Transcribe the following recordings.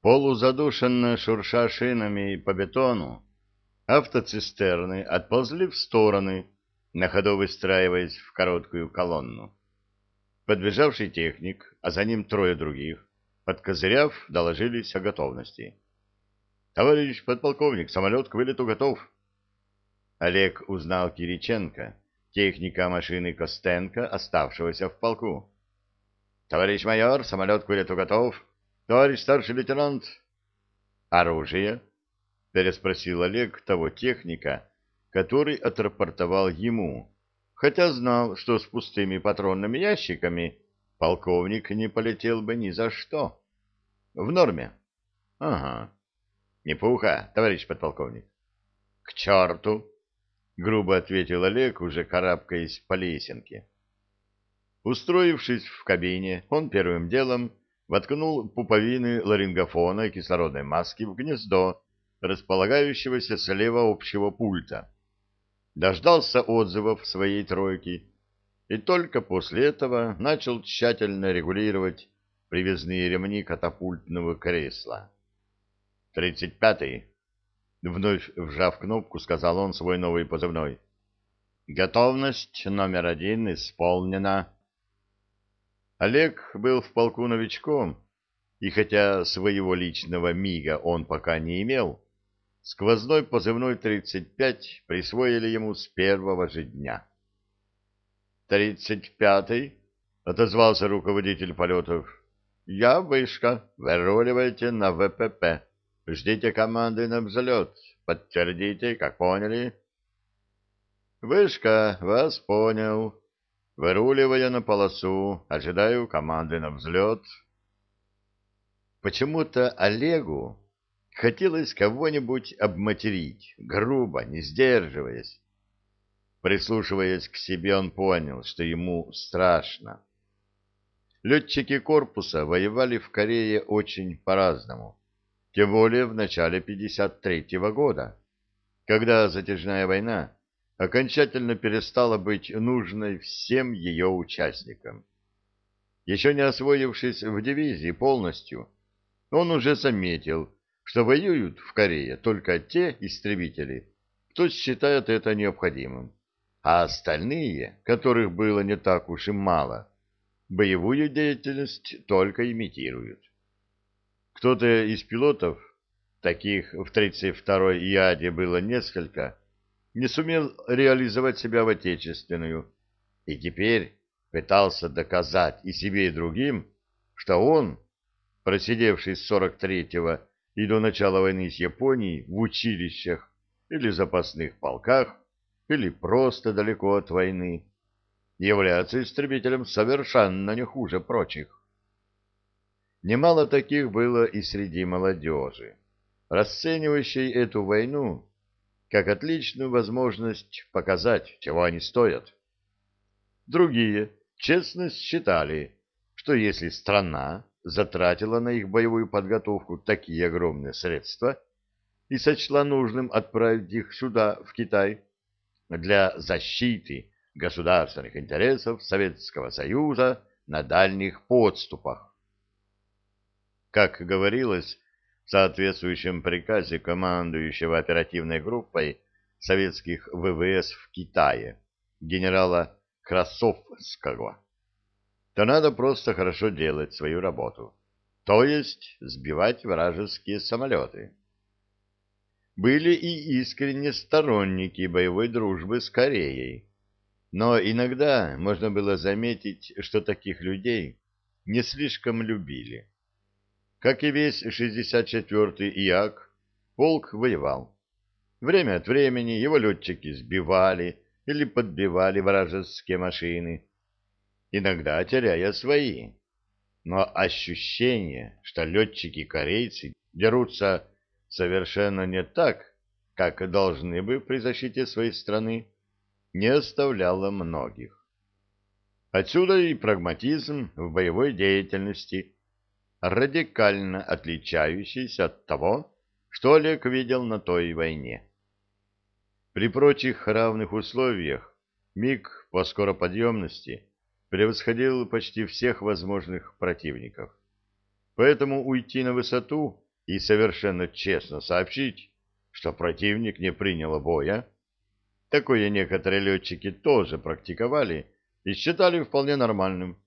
Полузадушенно шурша шинами по бетону, автоцистерны отползли в стороны, на ходу выстраиваясь в короткую колонну. Подбежавший техник, а за ним трое других, подкозыряв, доложились о готовности. — Товарищ подполковник, самолет к вылету готов. Олег узнал Кириченко, техника машины Костенко, оставшегося в полку. — Товарищ майор, самолет к вылету готов. Товарищ старший лейтенант. — Оружие? — переспросил Олег того техника, который отрапортовал ему, хотя знал, что с пустыми патронными ящиками полковник не полетел бы ни за что. — В норме. — Ага. — Не пуха, товарищ подполковник. — К черту! — грубо ответил Олег, уже карабкаясь по лесенке. Устроившись в кабине, он первым делом воткнул пуповины ларингофона и кислородной маски в гнездо, располагающегося слева общего пульта. Дождался отзывов своей тройки и только после этого начал тщательно регулировать привязные ремни катапультного кресла. «Тридцать пятый», — вновь вжав кнопку, сказал он свой новый позывной. «Готовность номер один исполнена». Олег был в полку новичком, и хотя своего личного мига он пока не имел, сквозной позывной 35 присвоили ему с первого же дня. «Тридцать пятый?» — отозвался руководитель полетов. «Я вышка. Выруливайте на ВПП. Ждите команды на взлет. Подтвердите, как поняли». «Вышка, вас понял. Выруливая на полосу, ожидаю команды на взлет. Почему-то Олегу хотелось кого-нибудь обматерить, грубо, не сдерживаясь. Прислушиваясь к себе, он понял, что ему страшно. Летчики корпуса воевали в Корее очень по-разному, тем более в начале 53-го года, когда затяжная война окончательно перестала быть нужной всем ее участникам. Еще не освоившись в дивизии полностью, он уже заметил, что воюют в Корее только те истребители, кто считает это необходимым, а остальные, которых было не так уж и мало, боевую деятельность только имитируют. Кто-то из пилотов, таких в 32-й ИАДе было несколько, не сумел реализовать себя в отечественную, и теперь пытался доказать и себе, и другим, что он, просидевший с 43-го и до начала войны с Японией в училищах или запасных полках, или просто далеко от войны, является истребителем совершенно не хуже прочих. Немало таких было и среди молодежи, расценивающей эту войну как отличную возможность показать, чего они стоят. Другие честно считали, что если страна затратила на их боевую подготовку такие огромные средства и сочла нужным отправить их сюда, в Китай, для защиты государственных интересов Советского Союза на дальних подступах. Как говорилось в соответствующем приказе командующего оперативной группой советских ВВС в Китае, генерала Красовского, то надо просто хорошо делать свою работу, то есть сбивать вражеские самолеты. Были и искренне сторонники боевой дружбы с Кореей, но иногда можно было заметить, что таких людей не слишком любили. Как и весь 64-й ИАК, полк воевал. Время от времени его летчики сбивали или подбивали вражеские машины, иногда теряя свои. Но ощущение, что летчики-корейцы дерутся совершенно не так, как должны бы при защите своей страны, не оставляло многих. Отсюда и прагматизм в боевой деятельности – радикально отличающийся от того, что Олег видел на той войне. При прочих равных условиях МиГ по скороподъемности превосходил почти всех возможных противников. Поэтому уйти на высоту и совершенно честно сообщить, что противник не принял боя. Такое некоторые летчики тоже практиковали и считали вполне нормальным.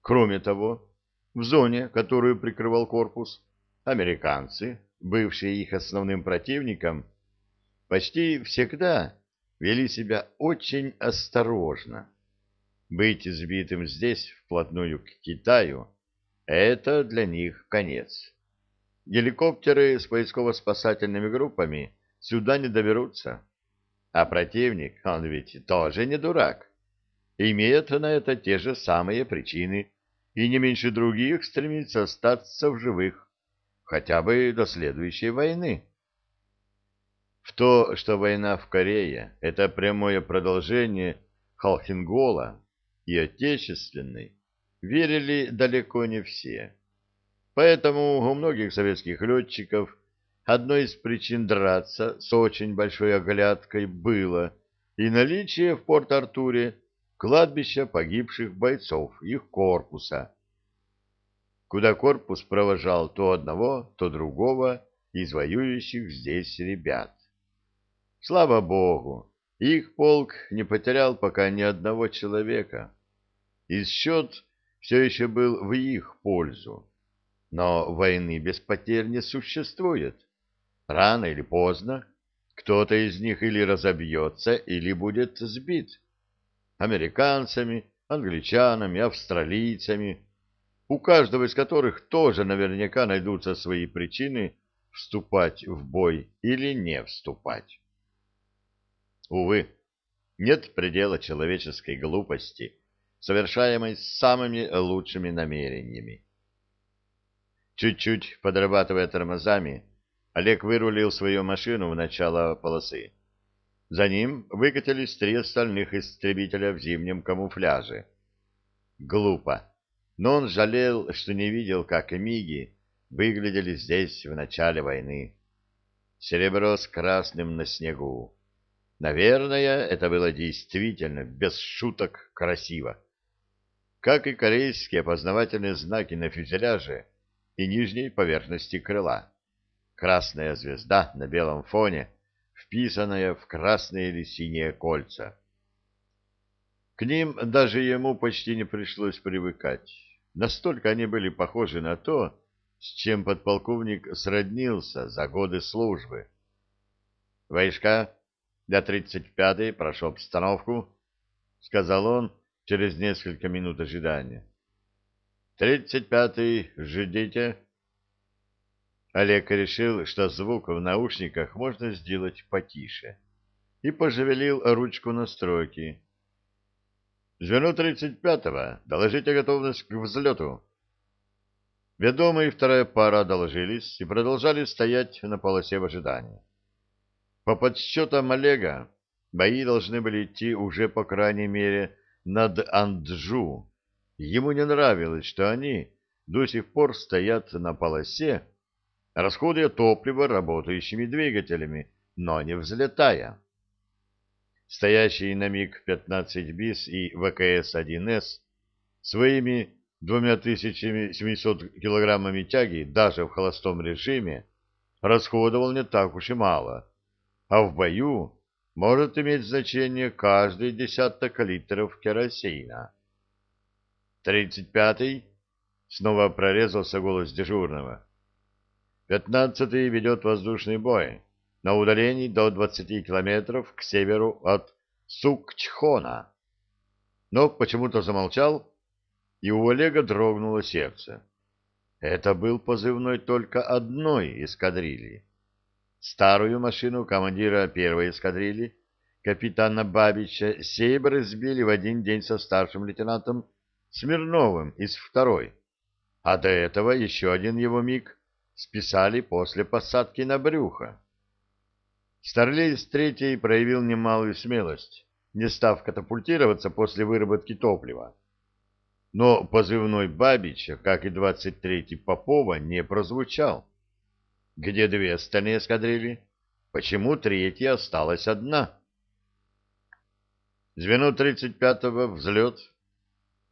Кроме того, в зоне, которую прикрывал корпус, американцы, бывшие их основным противником, почти всегда вели себя очень осторожно. Быть сбитым здесь, вплотную к Китаю, это для них конец. Геликоптеры с поисково-спасательными группами сюда не доберутся. А противник, он ведь тоже не дурак, имеет на это те же самые причины и не меньше других стремится остаться в живых, хотя бы до следующей войны. В то, что война в Корее — это прямое продолжение Халхингола и Отечественной, верили далеко не все. Поэтому у многих советских летчиков одной из причин драться с очень большой оглядкой было и наличие в Порт-Артуре кладбища погибших бойцов их корпуса, куда корпус провожал то одного, то другого из воюющих здесь ребят. Слава Богу, их полк не потерял пока ни одного человека, и счет все еще был в их пользу. Но войны без потерь не существует. Рано или поздно кто-то из них или разобьется, или будет сбит. Американцами, англичанами, австралийцами, у каждого из которых тоже наверняка найдутся свои причины вступать в бой или не вступать. Увы, нет предела человеческой глупости, совершаемой самыми лучшими намерениями. Чуть-чуть подрабатывая тормозами, Олег вырулил свою машину в начало полосы. За ним выкатились три остальных истребителя в зимнем камуфляже. Глупо, но он жалел, что не видел, как миги выглядели здесь в начале войны. Серебро с красным на снегу. Наверное, это было действительно, без шуток, красиво. Как и корейские опознавательные знаки на фюзеляже, и нижней поверхности крыла. Красная звезда на белом фоне, вписанная в красные или синие кольца. К ним даже ему почти не пришлось привыкать. Настолько они были похожи на то, с чем подполковник сроднился за годы службы. «Войска, для 35-й прошу обстановку», — сказал он через несколько минут ожидания. Тридцать пятый, ждите. Олег решил, что звук в наушниках можно сделать потише, и пожевелил ручку настройки. Звено тридцать пятого, доложите готовность к взлету. Ведомые вторая пара доложились и продолжали стоять на полосе в ожидании. По подсчетам Олега, бои должны были идти уже, по крайней мере, над Анджу, Ему не нравилось, что они до сих пор стоят на полосе, расходуя топливо работающими двигателями, но не взлетая. Стоящий на МиГ-15 БИС и ВКС-1С своими 2700 килограммами тяги даже в холостом режиме расходовал не так уж и мало, а в бою может иметь значение каждый десяток литров керосина. «Тридцать пятый?» — снова прорезался голос дежурного. «Пятнадцатый ведет воздушный бой на удалении до двадцати километров к северу от Сукчхона». Но почему-то замолчал, и у Олега дрогнуло сердце. Это был позывной только одной эскадрильи. Старую машину командира первой эскадрильи, капитана Бабича, Сейбры сбили в один день со старшим лейтенантом Смирновым из второй, а до этого еще один его миг списали после посадки на брюхо. Старлей с третьей проявил немалую смелость, не став катапультироваться после выработки топлива. Но позывной Бабича, как и 23-й Попова, не прозвучал. Где две остальные эскадрильи? Почему третья осталась одна? Звено 35-го, взлет,